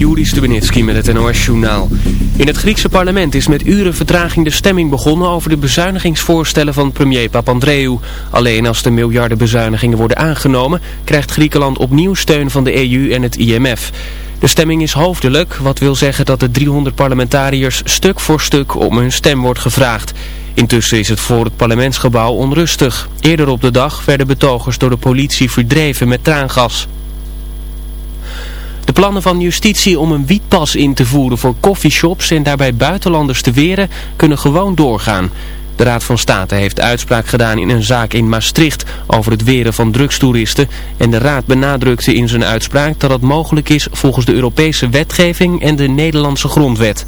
Juri Stubenitski met het NOS-journaal. In het Griekse parlement is met uren vertraging de stemming begonnen over de bezuinigingsvoorstellen van premier Papandreou. Alleen als de miljarden bezuinigingen worden aangenomen, krijgt Griekenland opnieuw steun van de EU en het IMF. De stemming is hoofdelijk, wat wil zeggen dat de 300 parlementariërs stuk voor stuk om hun stem wordt gevraagd. Intussen is het voor het parlementsgebouw onrustig. Eerder op de dag werden betogers door de politie verdreven met traangas. De plannen van justitie om een wietpas in te voeren voor coffeeshops en daarbij buitenlanders te weren kunnen gewoon doorgaan. De Raad van State heeft uitspraak gedaan in een zaak in Maastricht over het weren van drugstoeristen. En de Raad benadrukte in zijn uitspraak dat het mogelijk is volgens de Europese wetgeving en de Nederlandse grondwet.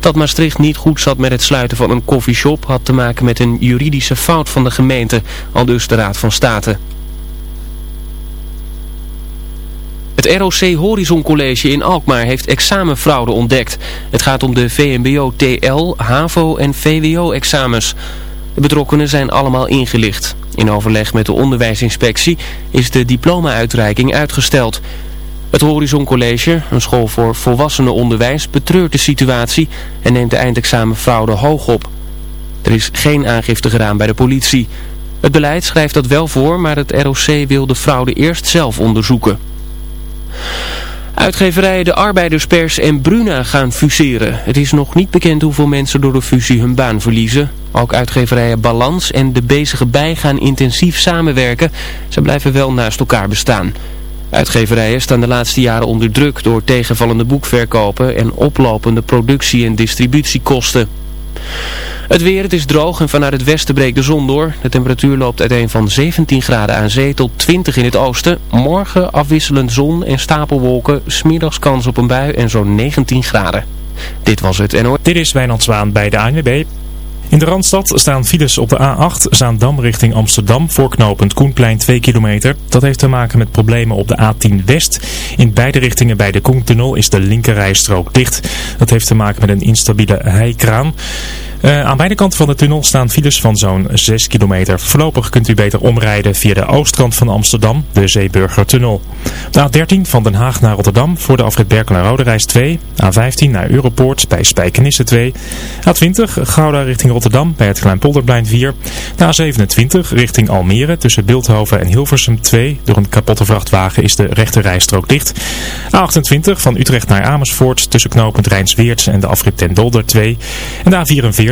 Dat Maastricht niet goed zat met het sluiten van een coffeeshop had te maken met een juridische fout van de gemeente, al dus de Raad van State. Het ROC Horizon College in Alkmaar heeft examenfraude ontdekt. Het gaat om de VMBO TL, HAVO en VWO-examens. De betrokkenen zijn allemaal ingelicht. In overleg met de onderwijsinspectie is de diploma-uitreiking uitgesteld. Het Horizon College, een school voor volwassenenonderwijs, betreurt de situatie en neemt de eindexamenfraude hoog op. Er is geen aangifte gedaan bij de politie. Het beleid schrijft dat wel voor, maar het ROC wil de fraude eerst zelf onderzoeken. Uitgeverijen De Arbeiderspers en Bruna gaan fuseren. Het is nog niet bekend hoeveel mensen door de fusie hun baan verliezen. Ook uitgeverijen Balans en De Bezige Bij gaan intensief samenwerken. Ze blijven wel naast elkaar bestaan. Uitgeverijen staan de laatste jaren onder druk door tegenvallende boekverkopen en oplopende productie- en distributiekosten. Het weer, het is droog en vanuit het westen breekt de zon door. De temperatuur loopt uiteen van 17 graden aan zee tot 20 in het oosten. Morgen afwisselend zon en stapelwolken, smiddags kans op een bui en zo'n 19 graden. Dit was het NO. Dit is Wijnand Zwaan bij de ANWB. In de Randstad staan files op de A8 Zaandam richting Amsterdam, voorknopend Koenplein 2 kilometer. Dat heeft te maken met problemen op de A10 West. In beide richtingen bij de Koentunnel is de linkerrijstrook dicht. Dat heeft te maken met een instabiele heikraan. Uh, aan beide kanten van de tunnel staan files van zo'n 6 kilometer. Voorlopig kunt u beter omrijden via de oostkant van Amsterdam, de Zeeburgertunnel. De A13 van Den Haag naar Rotterdam voor de afrit Berkel en Rode reis 2. A15 naar Europoort bij Spijkenisse 2. A20 Gouda richting Rotterdam bij het Kleinpolderplein 4. De A27 richting Almere tussen Beeldhoven en Hilversum 2. Door een kapotte vrachtwagen is de rechte rijstrook dicht. A28 van Utrecht naar Amersfoort tussen knooppunt Rijnsweert en de afrit Ten Dolder 2. En de A44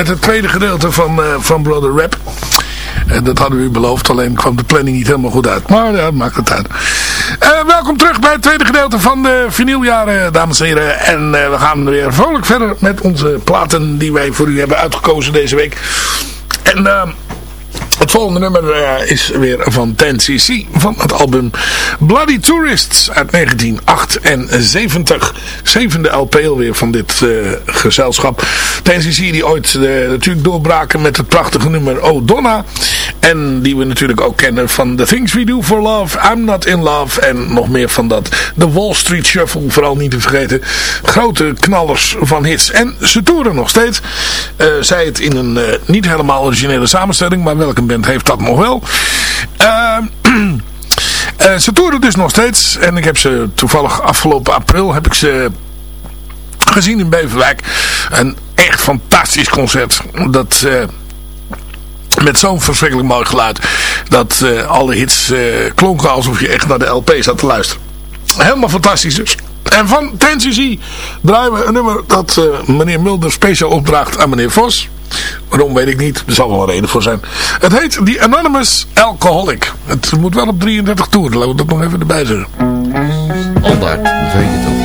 Met het tweede gedeelte van, uh, van Brother Rap. En dat hadden we u beloofd, alleen kwam de planning niet helemaal goed uit. Maar ja, maakt het uit. Uh, welkom terug bij het tweede gedeelte van de vinyljaren, dames en heren. En we gaan weer vrolijk verder met onze platen die wij voor u hebben uitgekozen deze week. En... Het volgende nummer uh, is weer van 10cc van het album Bloody Tourists uit 1978. Zevende LP alweer van dit uh, gezelschap. 10cc die ooit uh, natuurlijk doorbraken met het prachtige nummer Oh Donna. En die we natuurlijk ook kennen van The Things We Do For Love, I'm Not In Love. En nog meer van dat The Wall Street Shuffle, vooral niet te vergeten. Grote knallers van hits. En ze toeren nog steeds. zij het in een niet helemaal originele samenstelling, maar welke heeft dat nog wel. Uh, uh, ze toeren dus nog steeds. En ik heb ze toevallig afgelopen april heb ik ze gezien in Beverwijk. Een echt fantastisch concert. Dat... Uh, met zo'n verschrikkelijk mooi geluid. Dat uh, alle hits klonken alsof je echt naar de LP zat te luisteren. Helemaal fantastisch dus. En van Tennessee draaien we een nummer dat uh, meneer Mulder speciaal opdraagt aan meneer Vos. Waarom weet ik niet. Er zal wel een reden voor zijn. Het heet The Anonymous Alcoholic. Het moet wel op 33 toeren. Laten we dat nog even erbij zeggen. Aldaar, weet je toch.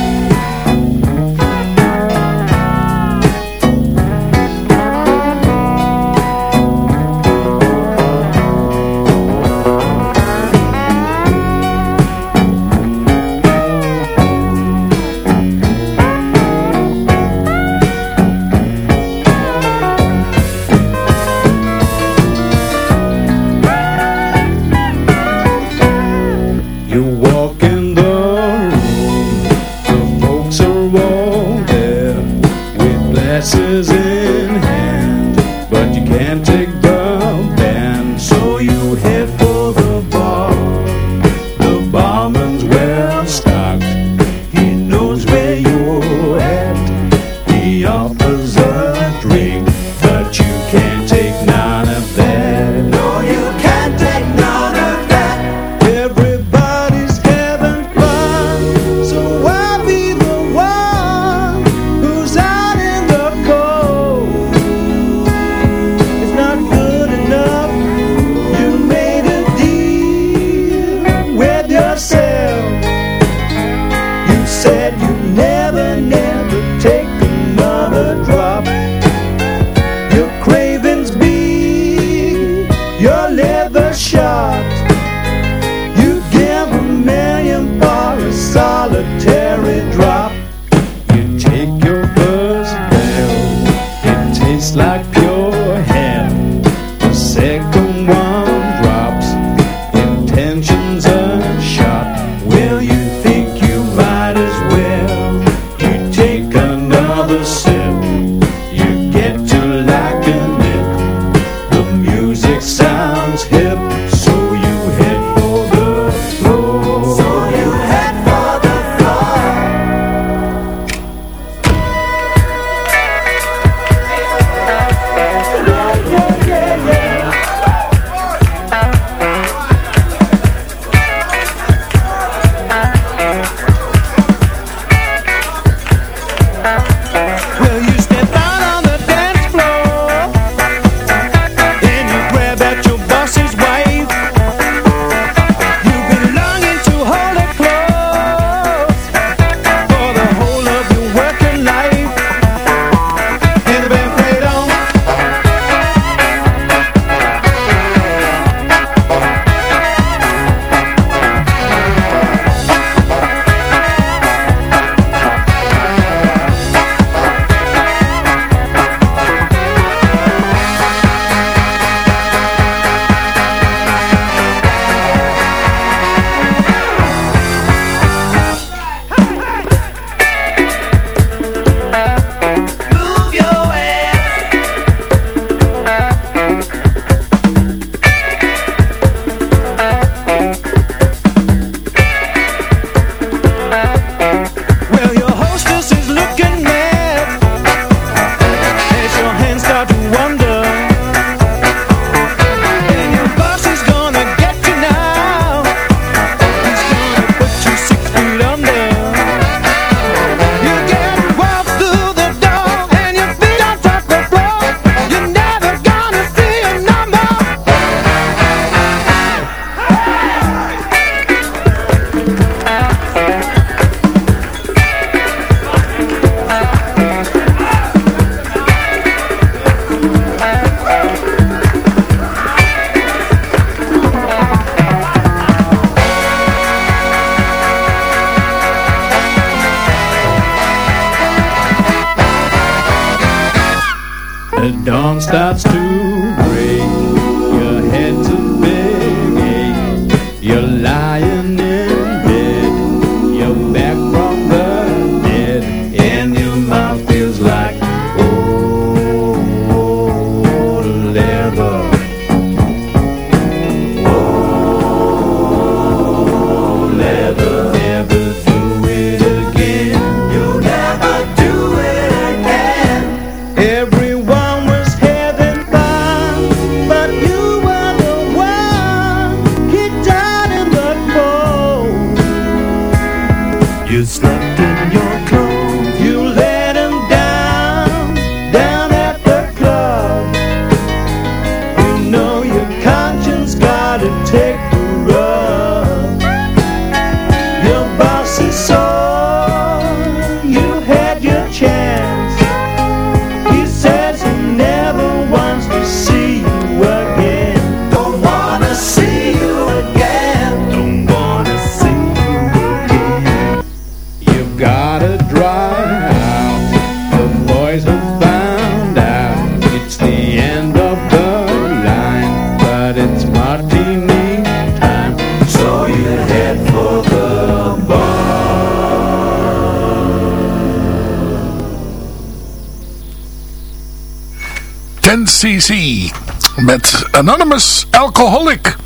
Anonymous Alcoholic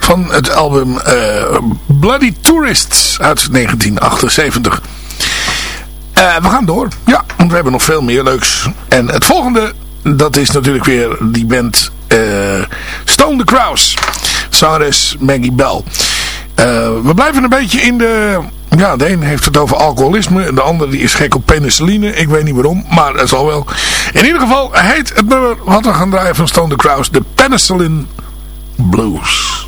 van het album eh, Bloody Tourists uit 1978. Eh, we gaan door, ja, want we hebben nog veel meer leuks. En het volgende, dat is natuurlijk weer die band eh, Stone the Crows, zangeres Maggie Bell. we blijven een beetje in de... Ja, de een heeft het over alcoholisme. De ander die is gek op penicilline. Ik weet niet waarom, maar het zal wel. In ieder geval heet het nummer wat we gaan draaien van Stone the Crows. De Penicillin Blues.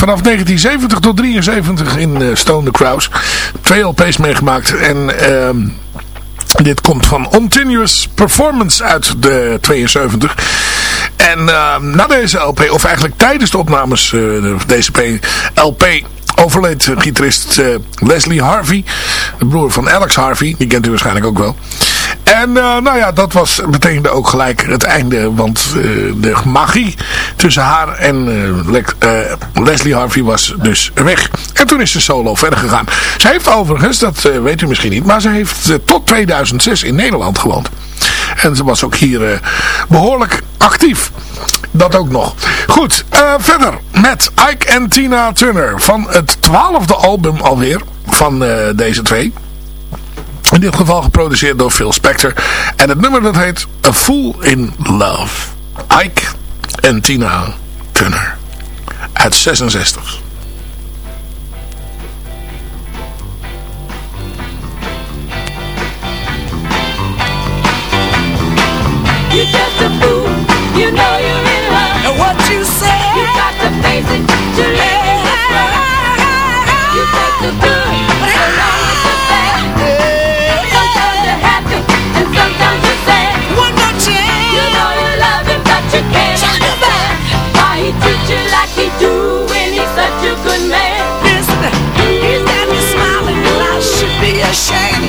Vanaf 1970 tot 73 in uh, Stone the Crows. Twee LP's meegemaakt. En ehm, dit komt van Continuous Performance uit de 72. En ehm, na deze LP, of eigenlijk tijdens de opnames eh, deze LP overleed eh, gitarist eh, Leslie Harvey. De broer van Alex Harvey. Die kent u waarschijnlijk ook wel. En eh, nou ja, dat was, betekende ook gelijk het einde. Want eh, de magie tussen haar en eh, Le- Leslie Harvey was dus weg. En toen is ze solo verder gegaan. Ze heeft overigens, dat weet u misschien niet, maar ze heeft tot 2006 in Nederland gewoond. En ze was ook hier eh, behoorlijk actief. Dat ook nog. Goed, verder met Ike en Tina Turner. Van het twaalfde album alweer van deze twee. In dit geval geproduceerd door Phil Spector. En het nummer dat heet A Fool in Love. Ike en Tina Turner. Uit 66. You're ashamed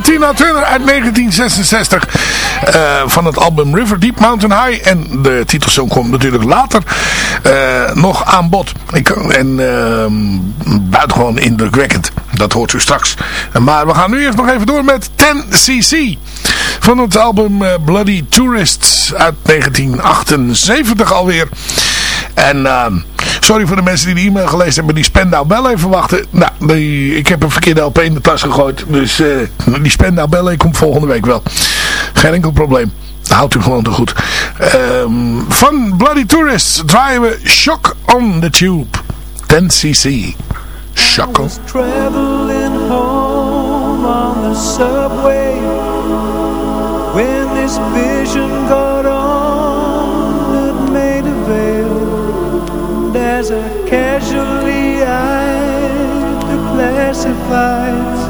Tina Turner uit 1966. eh, van het album River Deep Mountain High. En de titelsong komt natuurlijk later eh, nog aan bod. Ik, en uh, buitengewoon indrukwekkend. Dat hoort u straks. Maar we gaan nu eerst nog even door met 10cc. Van het album eh, Bloody Tourists uit 1978 alweer. En ehm, sorry voor de mensen die de e-mail gelezen hebben. Die Spendau Bel even wachten. Nou, ik heb een verkeerde LP in de tas gegooid. Dus eh, die Spendau Ballet komt volgende week wel. Geen enkel probleem. Houdt u gewoon te goed. Ehm, van Bloody Tourists draaien we Shock on the Tube. 10cc. Shock on. traveling home on the subway when this vision got casually eyed the classifieds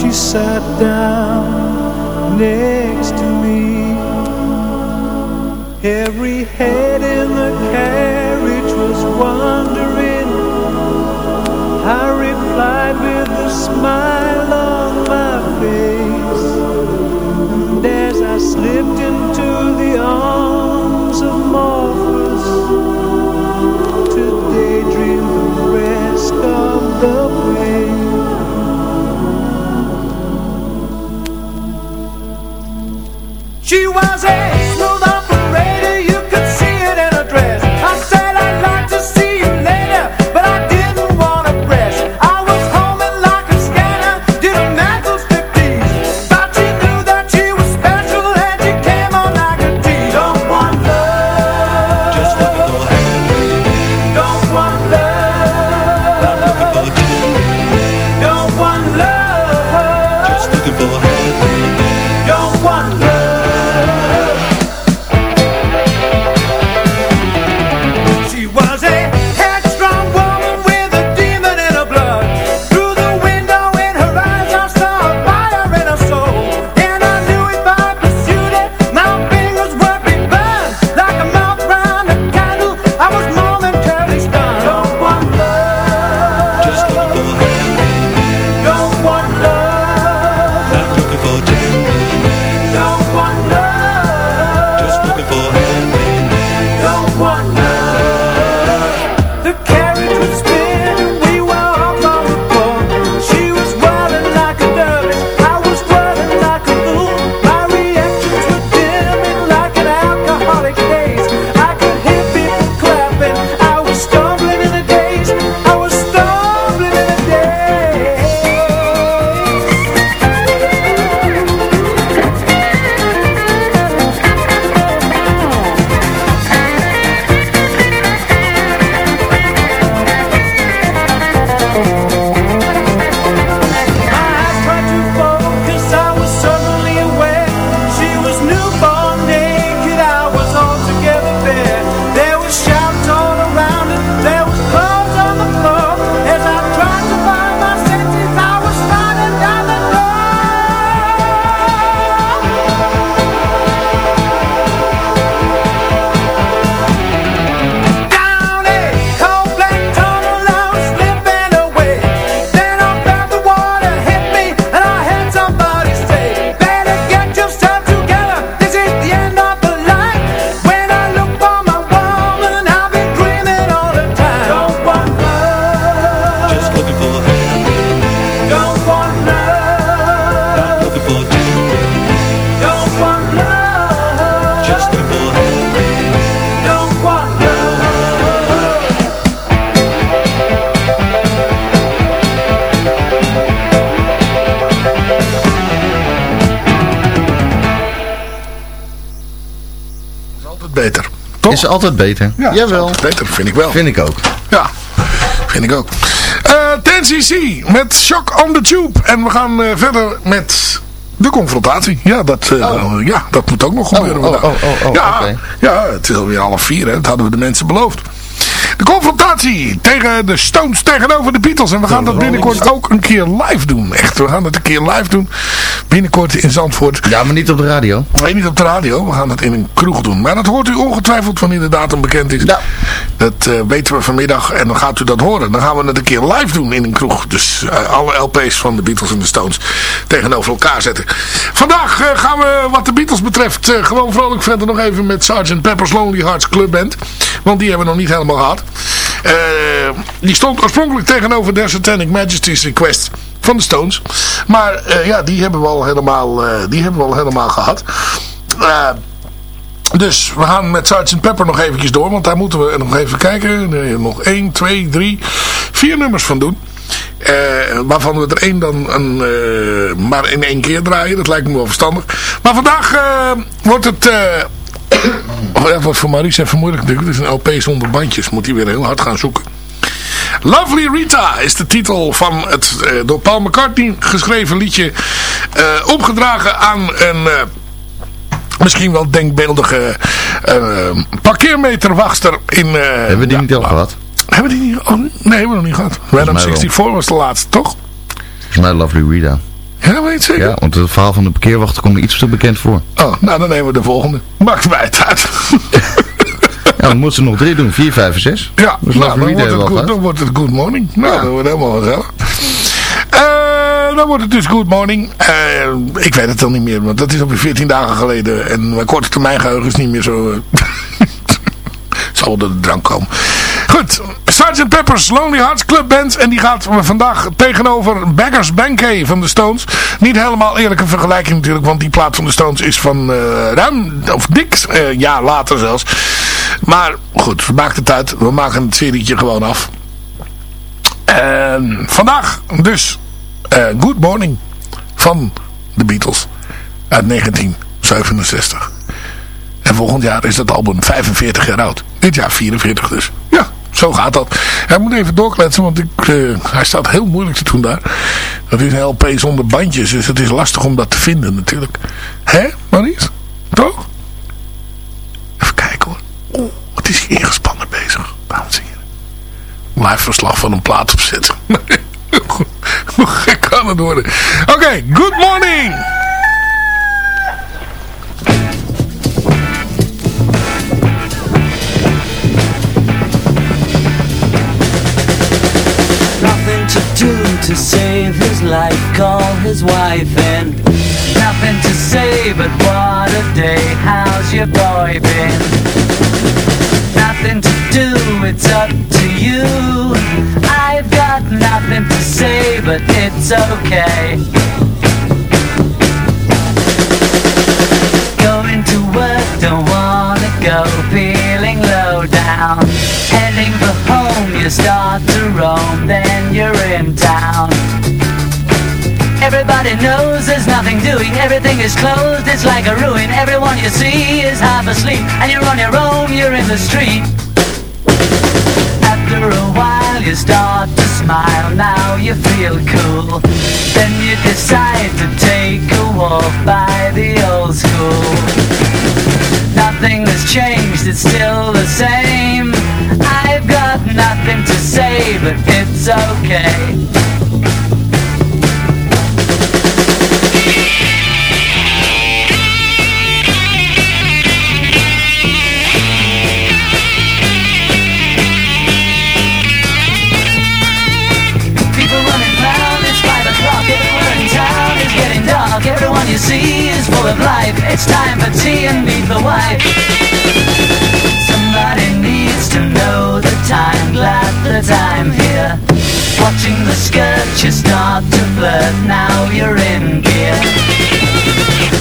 she sat down next to me. Every head in the carriage was wondering. I replied with a smile on my face. And as I slipped into the arms of Morpheus She was a smooth Is altijd beter. Ja, Jawel. altijd beter, vind ik wel. Vind ik ook. Ja, vind ik ook. Eh 10cc met Shock on the Tube. En we gaan eh, verder met de confrontatie. Ja, dat, eh, ja, dat moet ook nog gebeuren. oh, vandaag. oh, oh, oh, ja, oké. ja, het is alweer half vier. Hè. Dat hadden we de mensen beloofd. De confrontatie tegen de Stones tegenover de Beatles. En we gaan dat binnenkort ook een keer live doen. Echt, we gaan het een keer live doen. Binnenkort in Zandvoort. Ja, maar niet op de radio. Nee, niet op de radio. We gaan het in een kroeg doen. Maar dat hoort u ongetwijfeld wanneer de datum bekend is. Dat eh, weten we vanmiddag. En dan gaat u dat horen. Dan gaan we het een keer live doen in een kroeg. Dus eh, alle LP's van de Beatles en de Stones tegenover elkaar zetten. Vandaag eh, gaan we wat de Beatles betreft gewoon vrolijk verder nog even met Sgt. Pepper's Lonely Hearts Club Band. Want die hebben we nog niet helemaal gehad. Die stond oorspronkelijk tegenover Their Satanic Majesty's Request van de Stones. Maar eh, ja, die hebben we al helemaal, eh, die hebben we al helemaal gehad. Eh, dus we gaan met Sgt. Pepper nog eventjes door. Want daar moeten we nog even kijken. Nog 1, 2, 3, 4 nummers van doen. Waarvan we er één dan een, maar in één keer draaien. Dat lijkt me wel verstandig. Maar vandaag wordt het... oh, het wordt voor Maurice even moeilijk natuurlijk. Het is een LP zonder bandjes. Moet hij weer heel hard gaan zoeken. Lovely Rita is de titel van het eh, door Paul McCartney geschreven liedje. eh, opgedragen aan een... eh, misschien wel denkbeeldige parkeermeterwachter in... Hebben we die niet al gehad? hebben we die niet? Oh, nee, hebben we nog niet gehad. Random mij wel. 64 was de laatste, toch? Volgens mij Lovely Rita. Ja, weet zeker? Ja, want het verhaal van de parkeerwachter komt me iets te bekend voor. Oh, nou dan nemen we de volgende. Maakt mij het uit. Ja, dan moeten ze nog drie doen. Vier, vijf en zes. Ja, Dus nou, dan, wordt het al dan wordt het good morning. Nou, dat wordt helemaal gezellig. Eh, dan wordt het dus good morning. Eh, ik weet het dan niet meer, want dat is alweer 14 dagen geleden. En mijn korte termijn geheugen is niet meer zo... eh, zal door de drank komen. Goed, Sgt. Pepper's Lonely Hearts Club Band. En die gaat vandaag tegenover Beggars Banquet van de Stones. Niet helemaal eerlijke vergelijking natuurlijk. Want die plaat van de Stones is van eh, ruim, of dik, eh jaar later zelfs. Maar goed, maakt het uit. We maken het serietje gewoon af. En vandaag dus eh, Good Morning van de Beatles uit 1967. En volgend jaar is dat album 45 jaar oud. Dit jaar 44 dus. Ja, zo gaat dat. Hij moet even doorkletsen, want ik, eh, hij staat heel moeilijk te doen daar. Dat is een LP zonder bandjes, dus het is lastig om dat te vinden natuurlijk. Hè, Maurice? Toch? Even kijken hoor. Oeh, wat is hij ingespannen bezig, dames en heren. Live verslag van een plaat opzetten. Hoe gek kan het worden? Oké, good morning! Nothing to do to save his life, call his wife in. Nothing to say, but what a day, how's your boy been? Nothing to do, it's up to you. I've got nothing to say, but it's okay. Going to work, don't wanna go, feeling low down. Heading for home, you start to roam, then you're in town. Everybody knows there's nothing doing, everything is closed, it's like a ruin. Everyone you see is half asleep, and you're on your own, you're in the street. After a while you start to smile, now you feel cool. Then you decide to take a walk by the old school. Nothing has changed, it's still the same. I've got nothing to say, but it's okay. You see is full of life. It's time for tea and meet the wife. Somebody needs to know the time, glad that I'm here. Watching the skirt, you start to flirt, now you're in gear.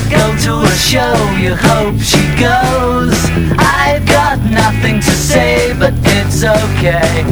Go to a show, you hope she goes. I've got nothing to say, but it's okay.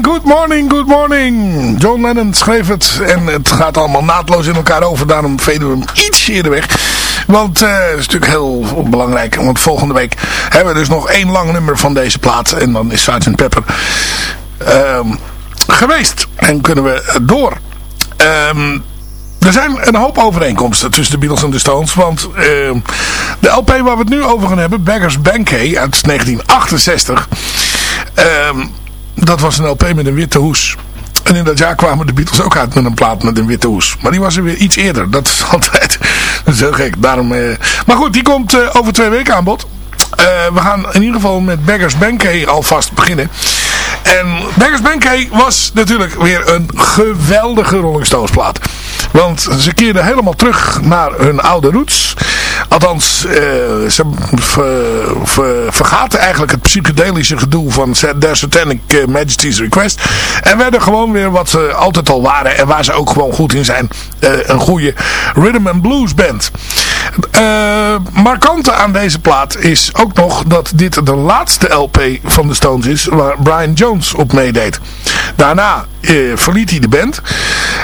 Good morning, good morning. John Lennon schreef het en het gaat allemaal naadloos in elkaar over. Daarom veden we hem iets eerder weg. Want eh, het is natuurlijk heel belangrijk. Want volgende week hebben we dus nog één lang nummer van deze plaat. En dan is Sgt. Pepper ehm, geweest. En kunnen we door. Ehm, er zijn een hoop overeenkomsten tussen de Beatles en de Stones. Want ehm, de LP waar we het nu over gaan hebben, Beggars Banquet uit 1968. ehm, dat was een LP met een witte hoes. En in dat jaar kwamen de Beatles ook uit met een plaat met een witte hoes. Maar die was er weer iets eerder. Dat is altijd heel gek. Daarom, eh, Maar goed, die komt eh, over twee weken aan bod. Eh, we gaan in ieder geval met Beggars Banquet alvast beginnen. En Beggars Banquet was natuurlijk weer een geweldige Rolling Stones plaat. Want ze keerden helemaal terug naar hun oude roots. Althans, eh, ze ver- vergaten eigenlijk het psychedelische gedoe van Their Satanic eh, Majesty's Request. En werden gewoon weer wat ze altijd al waren. En waar ze ook gewoon goed in zijn. eh, een goede rhythm and blues band. Eh, markante aan deze plaat is ook nog dat dit de laatste LP van de Stones is waar Brian Jones op meedeed. Daarna eh, verliet hij de band.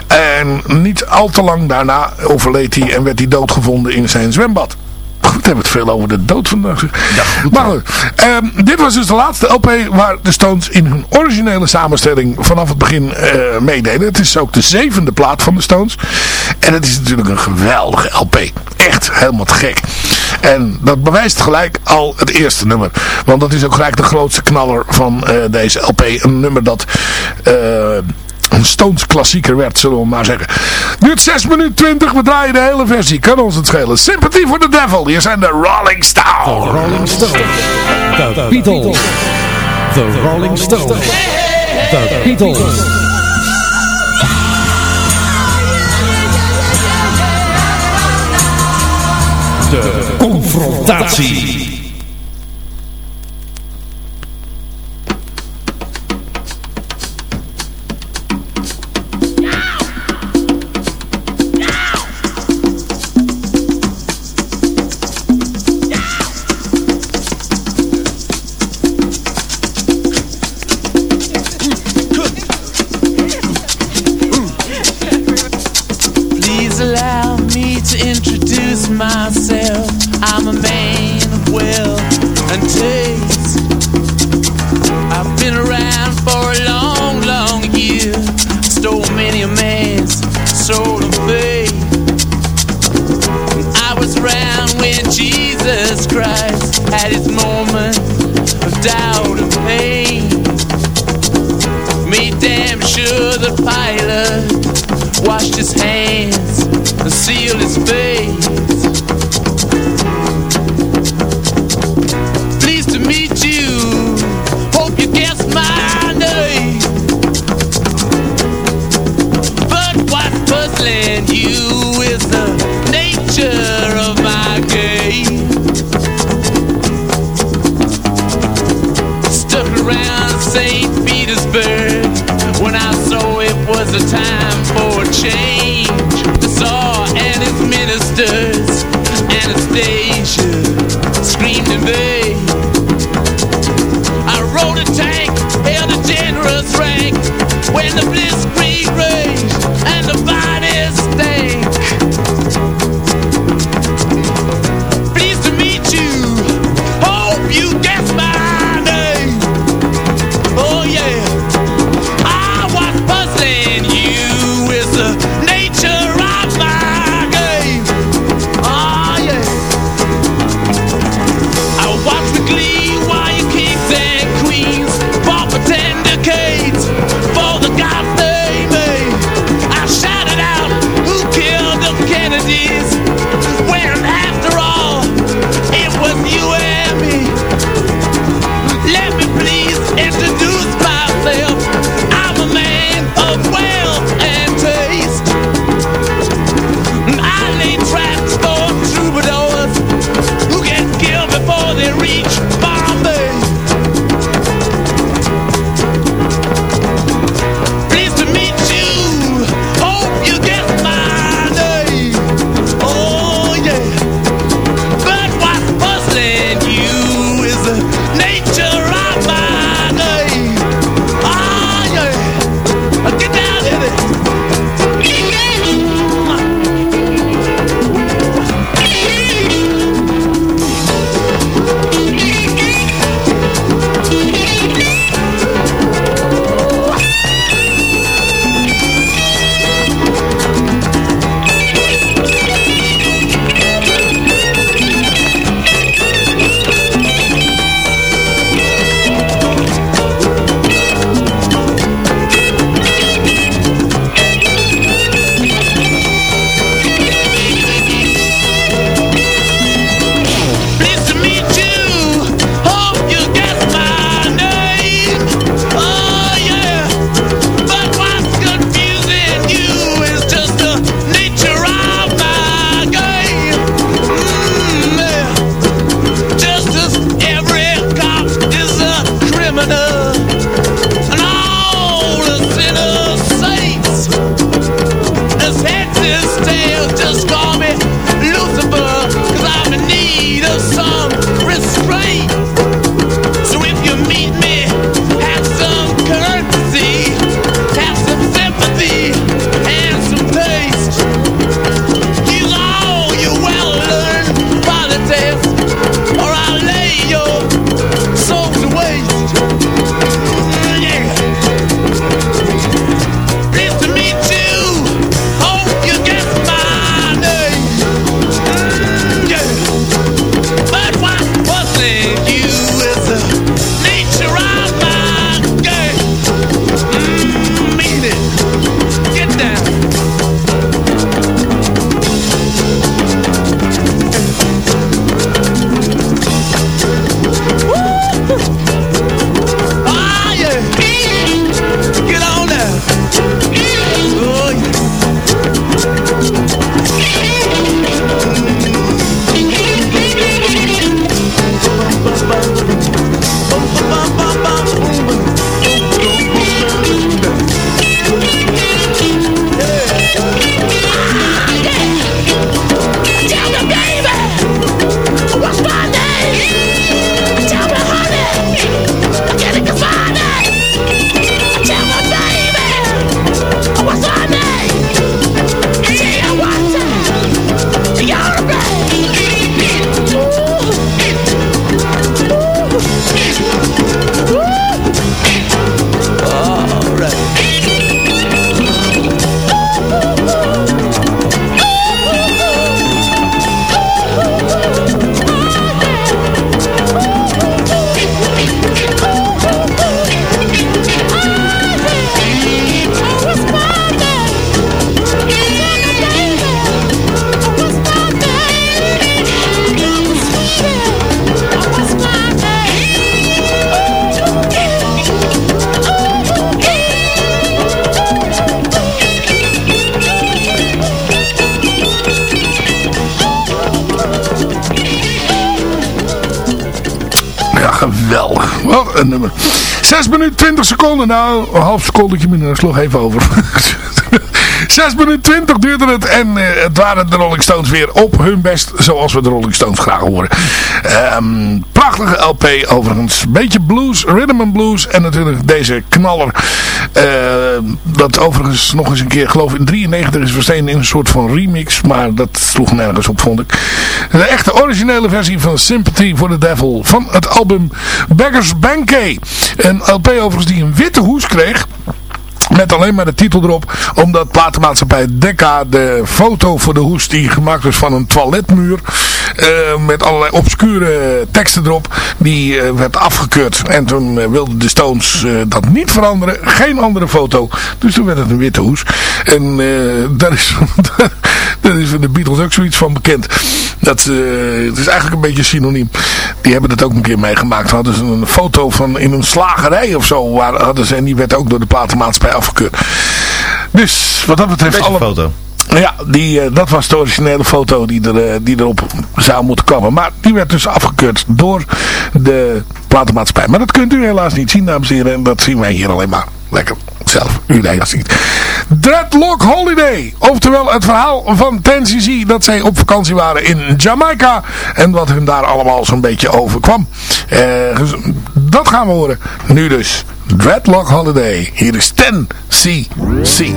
En niet al te lang daarna overleed hij en werd hij doodgevonden in zijn zwembad. Goed, we hebben het veel over de dood vandaag. maar goed, ehm, dit was dus de laatste LP waar de Stones in hun originele samenstelling vanaf het begin eh, meededen. Het is ook de zevende plaat van de Stones. En het is natuurlijk een geweldige LP. Echt helemaal te gek. En dat bewijst gelijk al het eerste nummer. Want dat is ook gelijk de grootste knaller van eh, deze LP. Een nummer dat... eh, een Stones klassieker werd, zullen we maar zeggen. Duurt 6 minuten 20, we draaien de hele versie. Kan ons het schelen. Sympathy for the Devil. Hier zijn de Rolling Stones. Rolling Stones. The Beatles. The Rolling Stones. The Beatles. De confrontatie. Anastasia, screamed in vain. 6 minuten 20 seconden. Nou, een half secondetje minder. Sloeg even over. 6 minuten 20 duurde het. En eh, het waren de Rolling Stones weer op hun best. Zoals we de Rolling Stones graag horen. Ehm, prachtige LP overigens. Beetje blues, rhythm and blues. En natuurlijk deze knaller. eh, dat overigens nog eens een keer geloof ik in 93 is verschenen in een soort van remix. Maar dat sloeg nergens op vond ik. De echte originele versie van Sympathy for the Devil. Van het album Beggars Banquet. Een LP overigens die een witte hoes kreeg. Met alleen maar de titel erop. Omdat platenmaatschappij Decca de foto voor de hoes die gemaakt was van een toiletmuur. Eh, met allerlei obscure teksten erop. Die eh, werd afgekeurd. En toen eh, wilden de Stones dat niet veranderen. Geen andere foto. Dus toen werd het een witte hoes. En daar, is, daar is van de Beatles ook zoiets van bekend. Dat, het is eigenlijk een beetje synoniem. Die hebben het ook een keer meegemaakt. Hadden ze een foto van in een slagerij of zo. Waar hadden ze, en die werd ook door de platenmaatschappij afgekeurd. Dus wat dat betreft... Deze alle foto. Ja, die, eh, dat was de originele foto die, er, eh, die erop zou moeten komen. Maar die werd dus afgekeurd door de platenmaatschappij. Maar dat kunt u helaas niet zien, dames en heren. En dat zien wij hier alleen maar lekker zelf. U helaas niet. Dreadlock Holiday. Oftewel het verhaal van Tennessee dat zij op vakantie waren in Jamaica. En wat hun daar allemaal zo'n beetje overkwam. Eh, dus dat gaan we horen. Nu dus. Dreadlock Holiday. Hier is 10cc.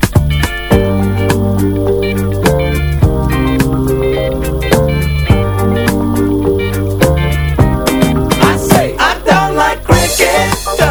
Doctor.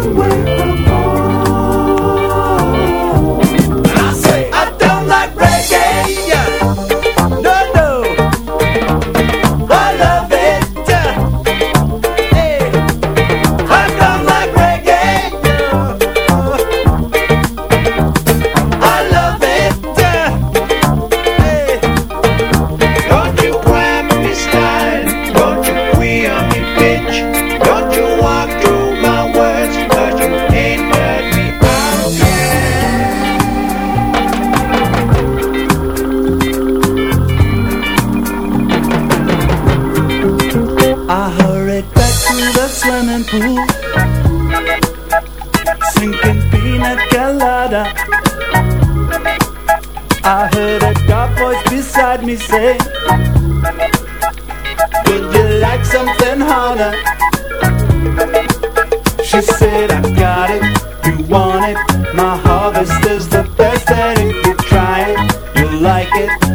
Would you like something harder? She said, I got it, you want it. My harvest is the best, and if you try it, you'll like it.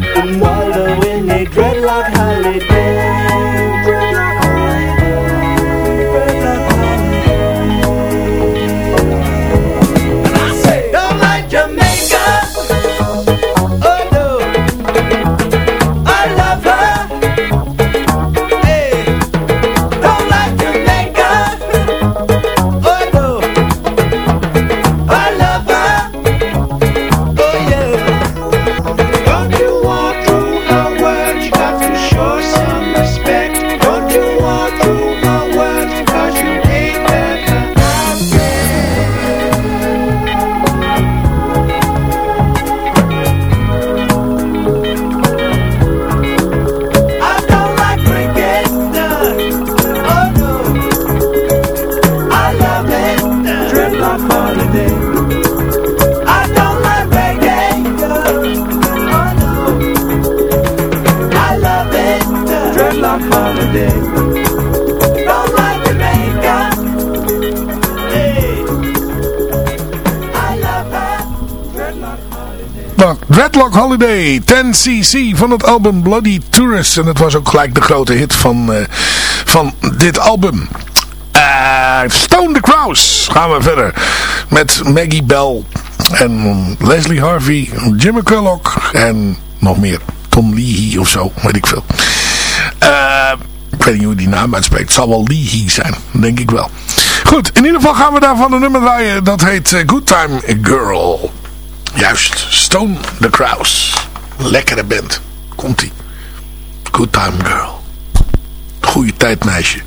Dreadlock Holiday, 10cc van het album Bloody Tourist. En het was ook gelijk de grote hit van, eh, van dit album. Eh, Stone the Crows gaan we verder. Met Maggie Bell en Leslie Harvey, Jim McCulloch en nog meer. Tom Leahy of zo, weet ik veel. Eh, ik weet niet hoe die naam uitspreekt. Het zal wel Leahy zijn, denk ik wel. Goed, in ieder geval gaan we daarvan een nummer draaien. Dat heet Good Time Girl. Juist, Stone the Crows. Lekkere band. Komt-ie. Good Time Girl. Goeie tijd meisje.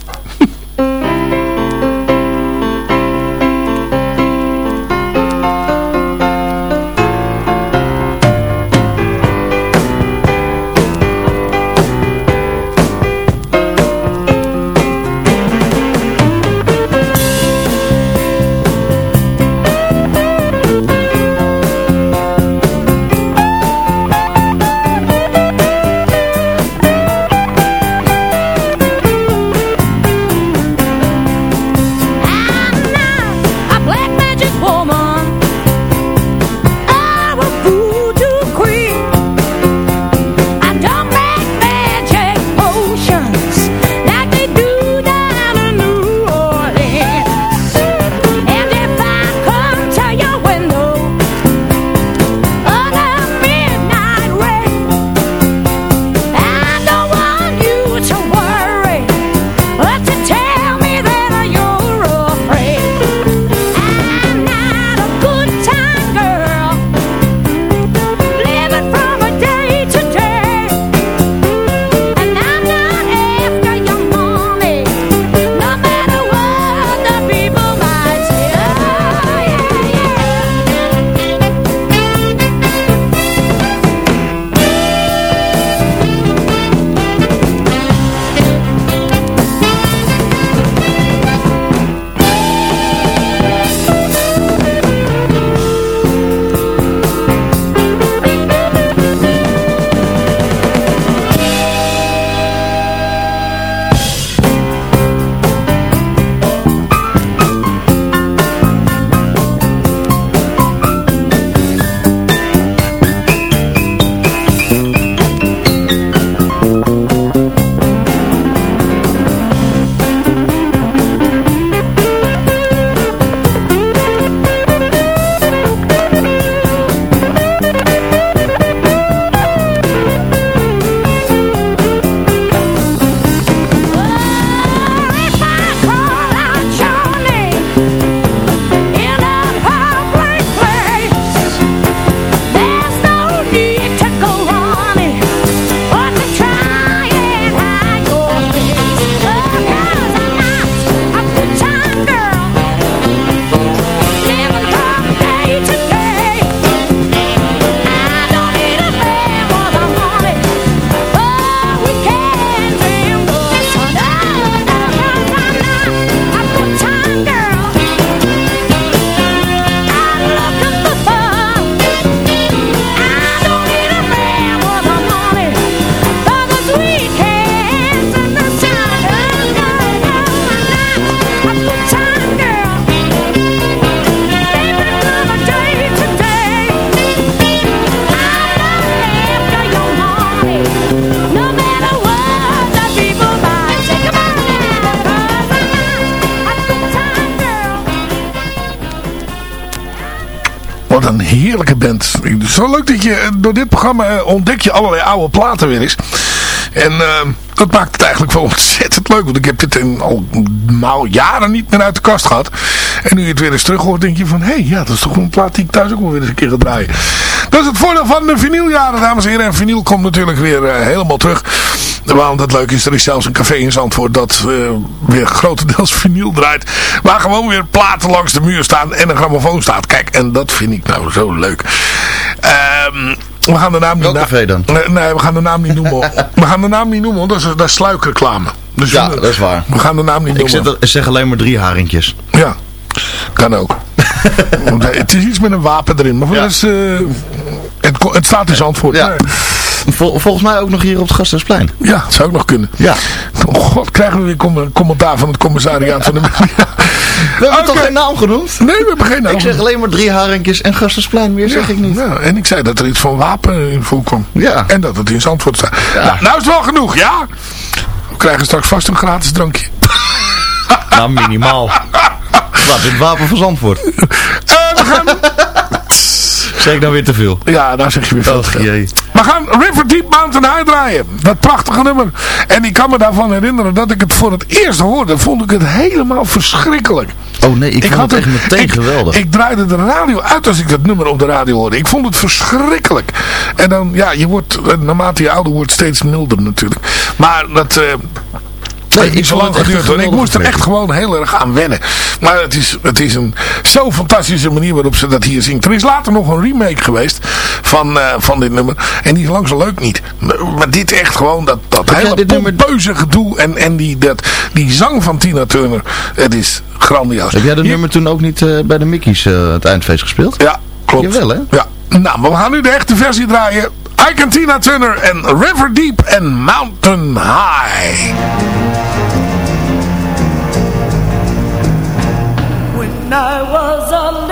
Eh, door dit programma eh, ontdek je allerlei oude platen weer eens. En eh, dat maakt het eigenlijk wel ontzettend leuk. Want ik heb dit in al nou, jaren niet meer uit de kast gehad. En nu je het weer eens terug hoort, denk je van... Hé, hey, ja, dat is toch een plaat die ik thuis ook wel eens een keer ga draaien. Dat is het voordeel van de vinyljaren, dames en heren. En vinyl komt natuurlijk weer helemaal terug. Want het leuke is, er is zelfs een café in Zandvoort dat eh, weer grotendeels vinyl draait. Waar gewoon weer platen langs de muur staan en een grammofoon staat. Kijk, en dat vind ik nou zo leuk. Ehm, we gaan de naam niet... Welk café dan? Nee, we gaan de naam niet noemen. we gaan de naam niet noemen, want dat is, dat is sluikreclame. Dus Ja, we, dat is waar. we gaan de naam niet Ik noemen. zeg, dat- ik zeg alleen maar drie haringjes. Ja, kan ook. Eh, het is iets met een wapen erin. Maar rest, eh, het, het staat in Zandvoort. Ja. Nee. Vol- volgens mij ook nog hier op het Gasthuisplein. Ja, zou ook nog kunnen. Ja. oh god, krijgen we weer com- commentaar van het commissariaat van de media. We hebben toch geen naam genoemd? Nee, we hebben geen naam. Ik zeg alleen maar drie haringjes en Gastensplein, meer zeg ik niet. Ja, en ik zei dat er iets van wapen in voorkwam. Ja. En dat het in Zandvoort staat. Ja. Nou, nou is het wel genoeg, ja? We krijgen straks vast een gratis drankje. Nou, minimaal. Wat, dit wapen van Zandvoort. Eh, we gaan... Zeg ik nou weer te veel? Ja, daar zeg je weer veel. Och jee. We gaan River Deep Mountain High draaien. Dat prachtige nummer. En ik kan me daarvan herinneren dat ik het voor het eerst hoorde. Vond ik het helemaal verschrikkelijk. Oh nee, ik, vond het echt meteen ik, geweldig. Ik draaide de radio uit als ik dat nummer op de radio hoorde. Ik vond het verschrikkelijk. En dan, ja, je wordt, naarmate je ouder wordt, steeds milder natuurlijk. Maar dat... eh heeft niet ik zo lang geduurd hoor. Ik moest er echt gewoon heel erg aan wennen. Maar het is, het is een zo fantastische manier waarop ze dat hier zingt. Er is later nog een remake geweest van, eh, van dit nummer. En die is lang zo leuk niet. Maar, dit echt gewoon dat, dat hele nummer- pompeuze gedoe. En, en die, dat, die zang van Tina Turner. Het is grandioos. Heb jij dat Hier- nummer toen ook niet eh, bij de Mickey's eh, het eindfeest gespeeld? Ja, klopt. Jawel, hè? Ja. Nou, maar we gaan nu de echte versie draaien. Ike en Tina Turner en River Deep en Mountain High. I was a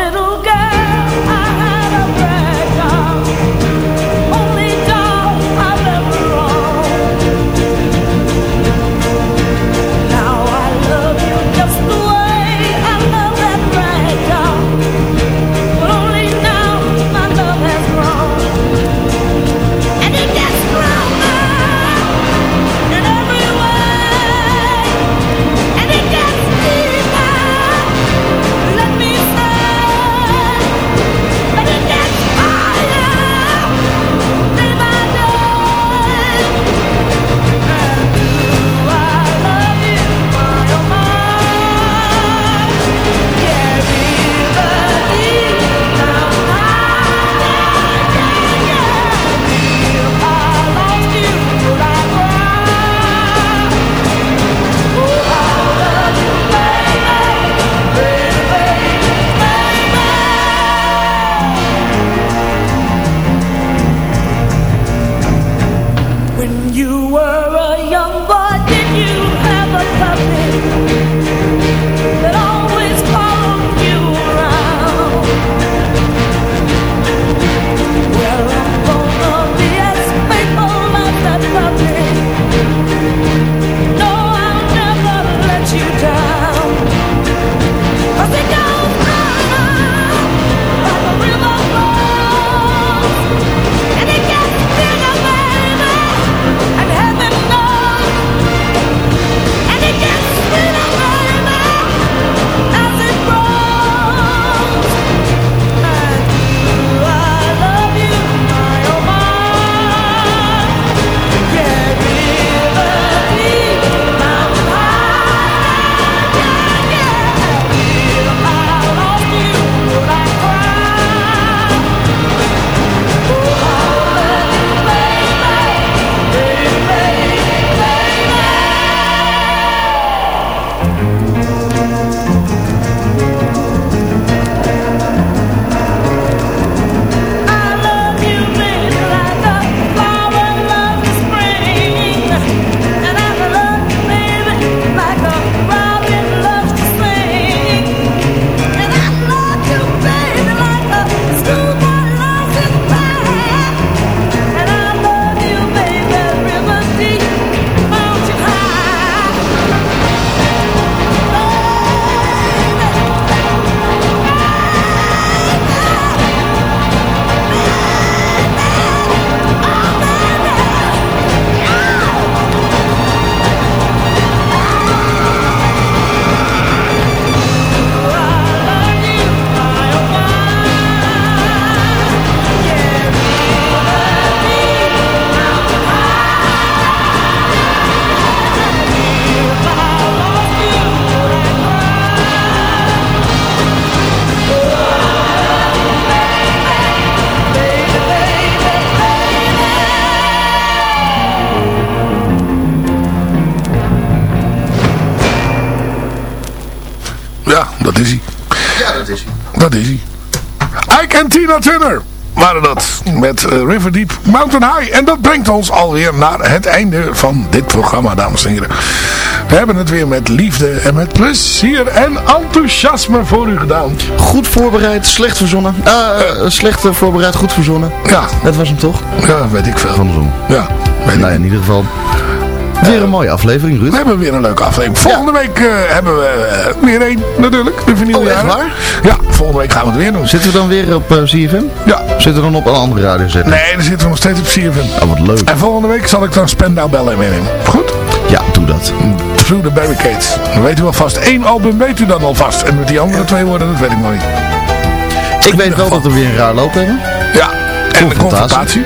Tina Turner. waren dat. Met eh, River Deep Mountain High. En dat brengt ons alweer naar het einde van dit programma, dames en heren. We hebben het weer met liefde en met plezier en enthousiasme voor u gedaan. Goed voorbereid, slecht verzonnen. Eh, slecht voorbereid, goed verzonnen. Ja. Dat was hem toch? Ja, weet ik veel. Andersom. Ja, weet Nou ja, in ieder geval. Weer een mooie aflevering, Ruud. We hebben weer een leuke aflevering. Volgende week eh, hebben we eh, weer één, natuurlijk. De Oh, echt waar? Ja, volgende week gaan we het weer doen. Zitten we dan weer op eh, CFM? Ja. Zitten we dan op een andere radio zetten? Nee, dan zitten we nog steeds op CFM. Oh, wat leuk. En volgende week zal ik dan Spendau Ballet meenemen. Goed? Ja, doe dat. Through the Barricades. Dan weet u alvast. Eén album weet u dan alvast. En met die andere twee woorden, dat weet ik nog niet. Ik weet wel dat we weer een raar loop hebben. Ja, en de Confrontatie.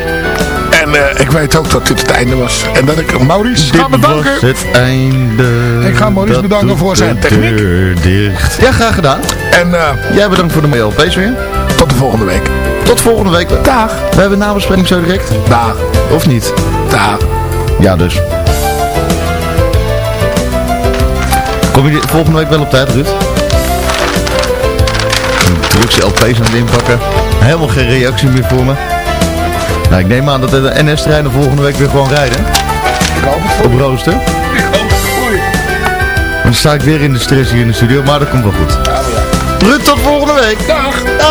En eh, ik weet ook dat dit het einde was. En dat ik Maurice ga bedanken. was het einde. Ik ga Maurice Dat bedanken voor zijn de techniek. deur dicht. Ja, graag gedaan. En eh, Jij bedankt voor de mooie LP's weer. tot de volgende week. Tot volgende week. Dag. We hebben een nabespreking zo direct. Dag. Of niet? Dag. Ja, dus. Kom je volgende week wel op tijd, Ruud? Drukse LP's aan het inpakken. Helemaal geen reactie meer voor me. Nou, ik neem aan dat de NS-treinen volgende week weer gewoon rijden. Op rooster. Dan sta ik weer in de stress hier in de studio, maar dat komt wel goed. Ruud, tot volgende week. Dag.